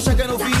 so shaking no.